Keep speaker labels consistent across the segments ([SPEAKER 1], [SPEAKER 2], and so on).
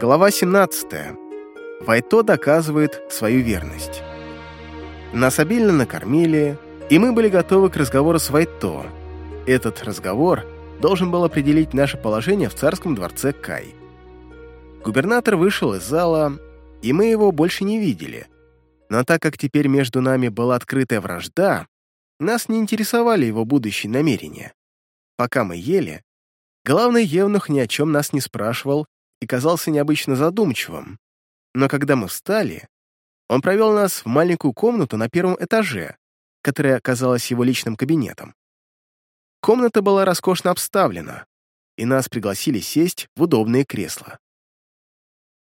[SPEAKER 1] Глава 17. Вайто доказывает свою верность. Нас обильно накормили, и мы были готовы к разговору с Вайто. Этот разговор должен был определить наше положение в царском дворце Кай. Губернатор вышел из зала, и мы его больше не видели. Но так как теперь между нами была открытая вражда, нас не интересовали его будущие намерения. Пока мы ели, главный евнух ни о чем нас не спрашивал и казался необычно задумчивым. Но когда мы встали, он провел нас в маленькую комнату на первом этаже, которая оказалась его личным кабинетом. Комната была роскошно обставлена, и нас пригласили сесть в удобные кресла.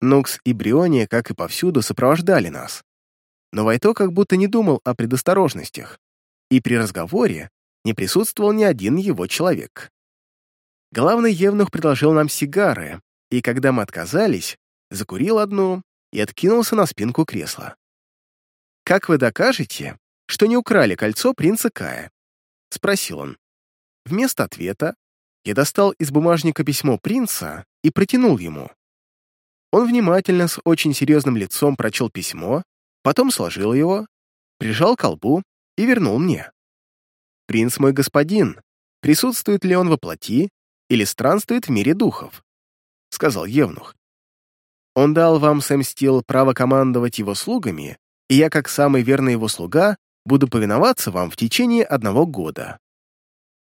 [SPEAKER 1] Нукс и Бриония, как и повсюду, сопровождали нас. Но Вайто как будто не думал о предосторожностях, и при разговоре не присутствовал ни один его человек. Главный евнух предложил нам сигары, и когда мы отказались, закурил одну и откинулся на спинку кресла. «Как вы докажете, что не украли кольцо принца Кая?» — спросил он. Вместо ответа я достал из бумажника письмо принца и протянул ему. Он внимательно, с очень серьезным лицом прочел письмо, потом сложил его, прижал к колбу и вернул мне. «Принц мой господин, присутствует ли он во плоти или странствует в мире духов?» — сказал Евнух. «Он дал вам, Сэм Стил, право командовать его слугами, и я, как самый верный его слуга, буду повиноваться вам в течение одного года.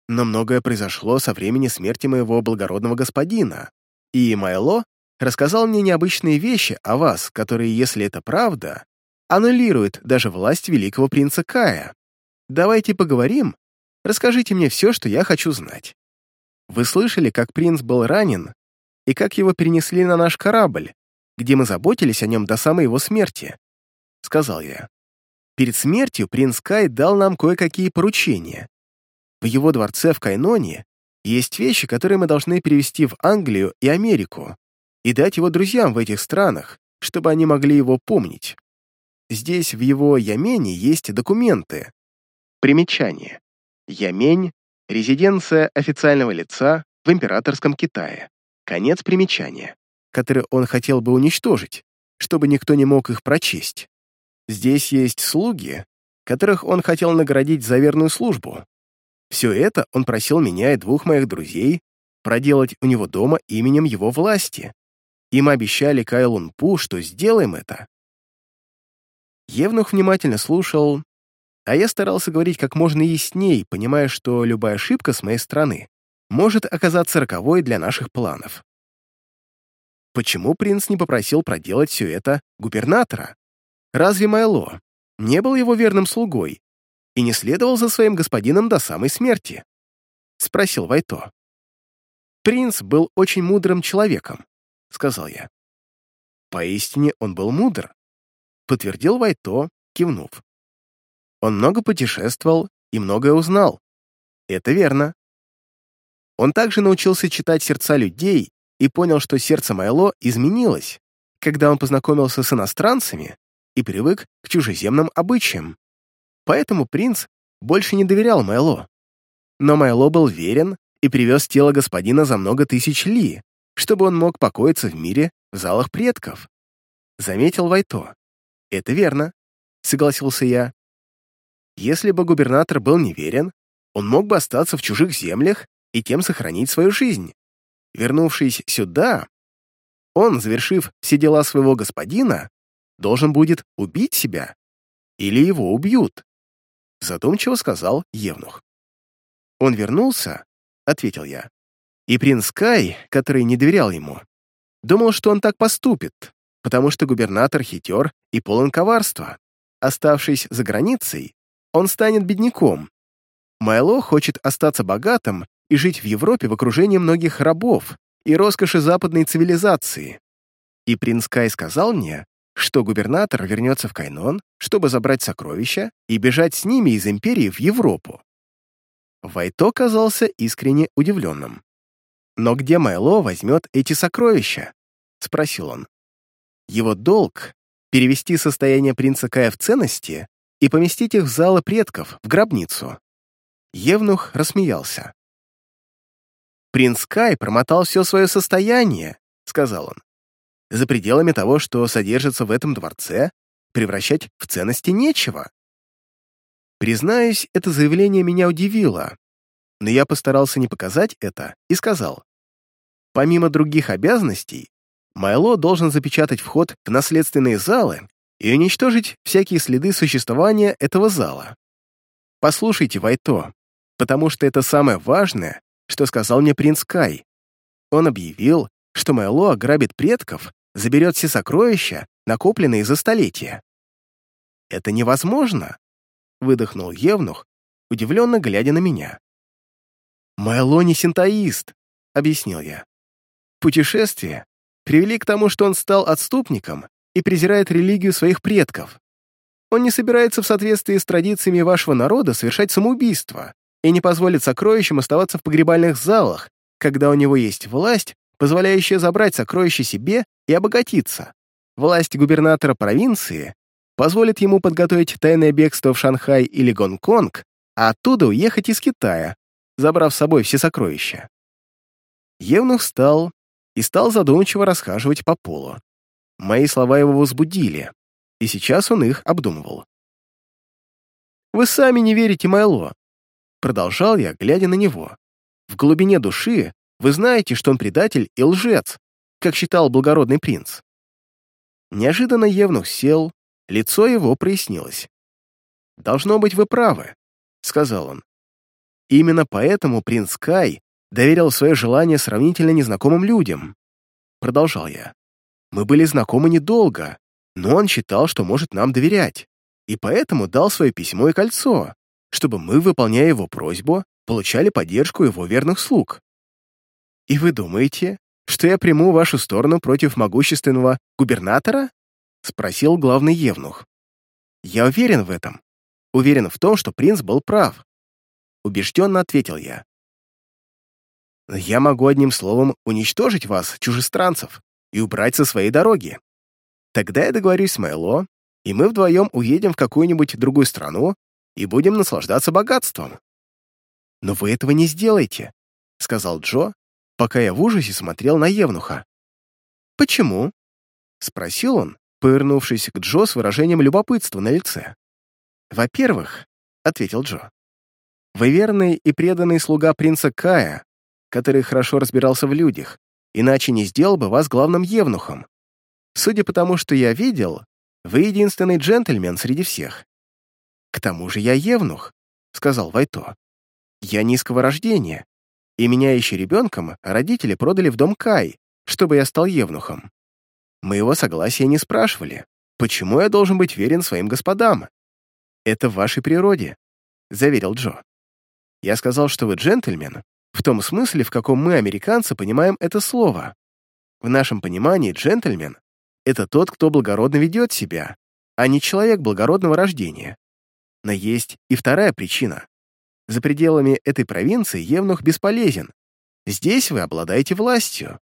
[SPEAKER 1] Но многое произошло со времени смерти моего благородного господина, и Майло рассказал мне необычные вещи о вас, которые, если это правда, аннулируют даже власть великого принца Кая. Давайте поговорим, расскажите мне все, что я хочу знать. Вы слышали, как принц был ранен и как его перенесли на наш корабль, где мы заботились о нем до самой его смерти», — сказал я. Перед смертью принц Кай дал нам кое-какие поручения. В его дворце в Кайноне есть вещи, которые мы должны перевести в Англию и Америку и дать его друзьям в этих странах, чтобы они могли его помнить. Здесь, в его Ямене, есть документы. Примечание. Ямень — резиденция официального лица в императорском Китае. Конец примечания, который он хотел бы уничтожить, чтобы никто не мог их прочесть. Здесь есть слуги, которых он хотел наградить за верную службу. Все это он просил меня и двух моих друзей проделать у него дома именем его власти. И мы обещали Кайлун Пу, что сделаем это. Евнух внимательно слушал, а я старался говорить как можно ясней, понимая, что любая ошибка с моей стороны может оказаться роковой для наших планов. Почему принц не попросил проделать все это губернатора? Разве Майло не был его верным слугой и не следовал за своим господином до самой смерти? Спросил Вайто. Принц был очень мудрым человеком, сказал я. Поистине он был мудр, подтвердил Вайто, кивнув. Он много путешествовал и многое узнал. Это верно. Он также научился читать сердца людей и понял, что сердце Майло изменилось, когда он познакомился с иностранцами и привык к чужеземным обычаям. Поэтому принц больше не доверял Майло. Но Майло был верен и привез тело господина за много тысяч ли, чтобы он мог покоиться в мире в залах предков. Заметил Вайто. «Это верно», — согласился я. Если бы губернатор был неверен, он мог бы остаться в чужих землях и тем сохранить свою жизнь. Вернувшись сюда, он, завершив все дела своего господина, должен будет убить себя. Или его убьют. Задумчиво сказал Евнух. Он вернулся, ответил я. И принц Кай, который не доверял ему, думал, что он так поступит, потому что губернатор хитер и полон коварства. Оставшись за границей, он станет бедняком. Майло хочет остаться богатым и жить в Европе в окружении многих рабов и роскоши западной цивилизации. И принц Кай сказал мне, что губернатор вернется в Кайнон, чтобы забрать сокровища и бежать с ними из империи в Европу. Вайто казался искренне удивленным. «Но где Майло возьмет эти сокровища?» — спросил он. «Его долг — перевести состояние принца Кая в ценности и поместить их в залы предков, в гробницу». Евнух рассмеялся. «Принц Кай промотал все свое состояние», — сказал он. за пределами того, что содержится в этом дворце, превращать в ценности нечего. Признаюсь, это заявление меня удивило, но я постарался не показать это и сказал, помимо других обязанностей, Майло должен запечатать вход в наследственные залы и уничтожить всякие следы существования этого зала. Послушайте, Вайто, потому что это самое важное, что сказал мне принц Кай. Он объявил, что Майло ограбит предков, заберет все сокровища, накопленные за столетия. «Это невозможно!» — выдохнул Евнух, удивленно глядя на меня. «Майло не синтоист», — объяснил я. Путешествия привели к тому, что он стал отступником и презирает религию своих предков. Он не собирается в соответствии с традициями вашего народа совершать самоубийство и не позволит сокровищам оставаться в погребальных залах, когда у него есть власть, позволяющая забрать сокровища себе и обогатиться. Власть губернатора провинции позволит ему подготовить тайное бегство в Шанхай или Гонконг, а оттуда уехать из Китая, забрав с собой все сокровища. Евнух встал и стал задумчиво расхаживать по полу. Мои слова его возбудили, и сейчас он их обдумывал. «Вы сами не верите Майло», — продолжал я, глядя на него. «В глубине души вы знаете, что он предатель и лжец, как считал благородный принц». Неожиданно Евнух сел, лицо его прояснилось. «Должно быть, вы правы», — сказал он. «Именно поэтому принц Кай доверил свое желание сравнительно незнакомым людям», — продолжал я. «Мы были знакомы недолго, но он считал, что может нам доверять, и поэтому дал свое письмо и кольцо, чтобы мы, выполняя его просьбу, получали поддержку его верных слуг. И вы думаете, что я приму вашу сторону против могущественного губернатора?» — спросил главный евнух. «Я уверен в этом. Уверен в том, что принц был прав». Убежденно ответил я. «Я могу одним словом уничтожить вас, чужестранцев, и убрать со своей дороги. Тогда я договорюсь с Майло, и мы вдвоем уедем в какую-нибудь другую страну и будем наслаждаться богатством. «Но вы этого не сделаете», — сказал Джо, пока я в ужасе смотрел на Евнуха. «Почему?» — спросил он, повернувшись к Джо с выражением любопытства на лице. «Во-первых», — ответил Джо, — «вы верный и преданный слуга принца Кая, который хорошо разбирался в людях, иначе не сделал бы вас главным евнухом. Судя по тому, что я видел, вы единственный джентльмен среди всех. К тому же я евнух, сказал Вайто. Я низкого рождения, и меня еще ребенком родители продали в дом Кай, чтобы я стал евнухом. Моего согласия не спрашивали. Почему я должен быть верен своим господам? Это в вашей природе, заверил Джо. Я сказал, что вы джентльмен, в том смысле, в каком мы, американцы, понимаем это слово. В нашем понимании джентльмен это тот, кто благородно ведет себя, а не человек благородного рождения. Но есть и вторая причина. За пределами этой провинции Евнух бесполезен. Здесь вы обладаете властью.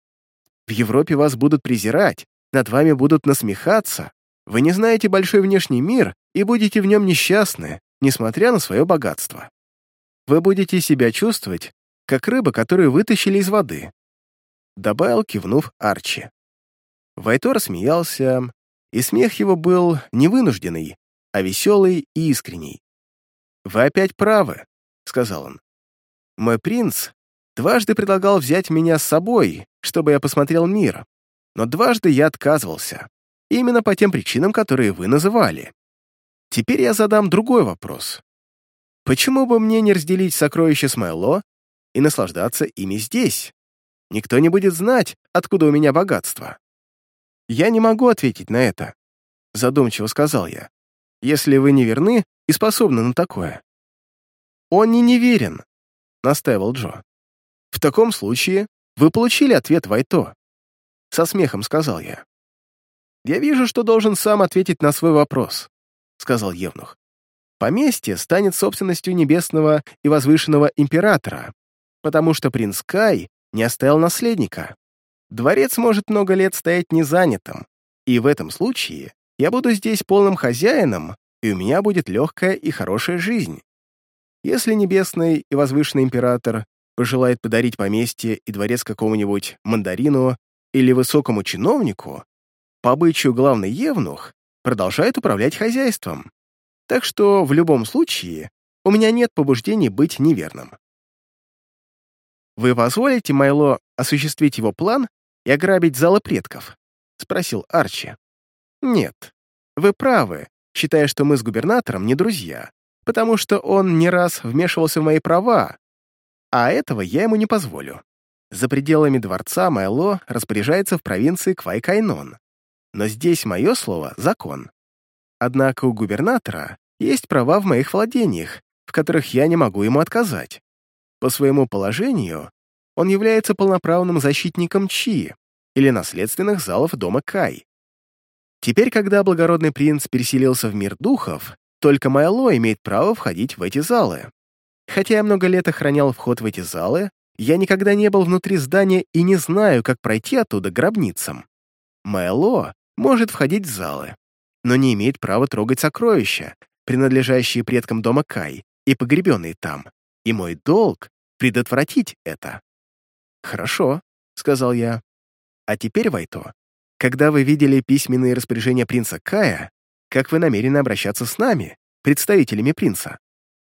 [SPEAKER 1] В Европе вас будут презирать, над вами будут насмехаться. Вы не знаете большой внешний мир и будете в нем несчастны, несмотря на свое богатство. Вы будете себя чувствовать, как рыба, которую вытащили из воды. Добавил, кивнув Арчи. Вайтор смеялся, и смех его был не вынужденный, а веселый и искренний. «Вы опять правы», — сказал он. «Мой принц дважды предлагал взять меня с собой, чтобы я посмотрел мир, но дважды я отказывался, именно по тем причинам, которые вы называли. Теперь я задам другой вопрос. Почему бы мне не разделить сокровища с Майло и наслаждаться ими здесь? Никто не будет знать, откуда у меня богатство. «Я не могу ответить на это», — задумчиво сказал я, «если вы не верны и способны на такое». «Он не неверен», — настаивал Джо. «В таком случае вы получили ответ Вайто», — со смехом сказал я. «Я вижу, что должен сам ответить на свой вопрос», — сказал Евнух. «Поместье станет собственностью небесного и возвышенного императора, потому что принц Кай не оставил наследника. Дворец может много лет стоять незанятым, и в этом случае я буду здесь полным хозяином, и у меня будет легкая и хорошая жизнь. Если небесный и возвышенный император пожелает подарить поместье и дворец какому-нибудь мандарину или высокому чиновнику, по обычаю главный евнух продолжает управлять хозяйством. Так что в любом случае у меня нет побуждений быть неверным. «Вы позволите Майло осуществить его план и ограбить залы предков?» — спросил Арчи. «Нет, вы правы, считая, что мы с губернатором не друзья, потому что он не раз вмешивался в мои права, а этого я ему не позволю. За пределами дворца Майло распоряжается в провинции Квайкайнон, но здесь мое слово — закон. Однако у губернатора есть права в моих владениях, в которых я не могу ему отказать. По своему положению он является полноправным защитником Чи или наследственных залов дома Кай. Теперь, когда благородный принц переселился в мир духов, только Майло имеет право входить в эти залы. Хотя я много лет охранял вход в эти залы, я никогда не был внутри здания и не знаю, как пройти оттуда гробницам. Майло может входить в залы, но не имеет права трогать сокровища, принадлежащие предкам дома Кай и погребенные там, и мой долг — предотвратить это. «Хорошо», — сказал я. «А теперь, Вайто, когда вы видели письменные распоряжения принца Кая, как вы намерены обращаться с нами, представителями принца?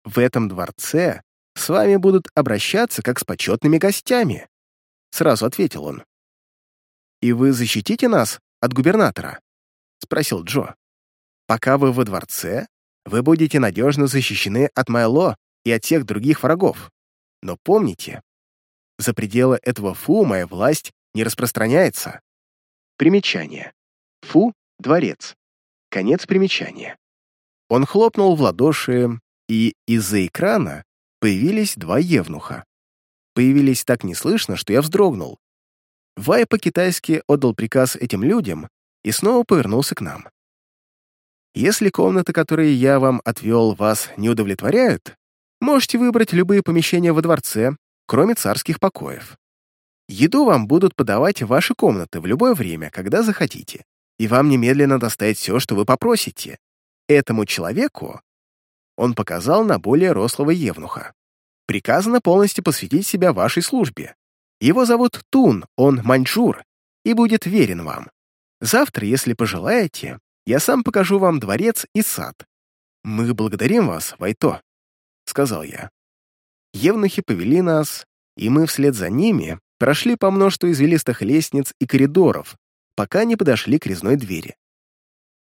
[SPEAKER 1] В этом дворце с вами будут обращаться как с почетными гостями», — сразу ответил он. «И вы защитите нас от губернатора?» — спросил Джо. «Пока вы во дворце, вы будете надежно защищены от Майло и от всех других врагов. Но помните, за пределы этого фу моя власть не распространяется. Примечание. Фу — дворец. Конец примечания. Он хлопнул в ладоши, и из-за экрана появились два евнуха. Появились так неслышно, что я вздрогнул. Вай по-китайски отдал приказ этим людям и снова повернулся к нам. Если комнаты, которые я вам отвел, вас не удовлетворяют, можете выбрать любые помещения во дворце, кроме царских покоев. Еду вам будут подавать в ваши комнаты в любое время, когда захотите, и вам немедленно доставят все, что вы попросите. Этому человеку он показал на более рослого евнуха. Приказано полностью посвятить себя вашей службе. Его зовут Тун, он маньчжур, и будет верен вам. Завтра, если пожелаете, я сам покажу вам дворец и сад. Мы благодарим вас, Вайто, — сказал я. Евнухи повели нас, и мы вслед за ними прошли по множеству извилистых лестниц и коридоров, пока не подошли к резной двери.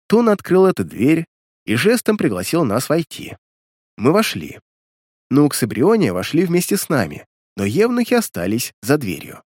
[SPEAKER 1] Тун открыл эту дверь и жестом пригласил нас войти. Мы вошли. Нукс и Бриония вошли вместе с нами, но евнухи остались за дверью.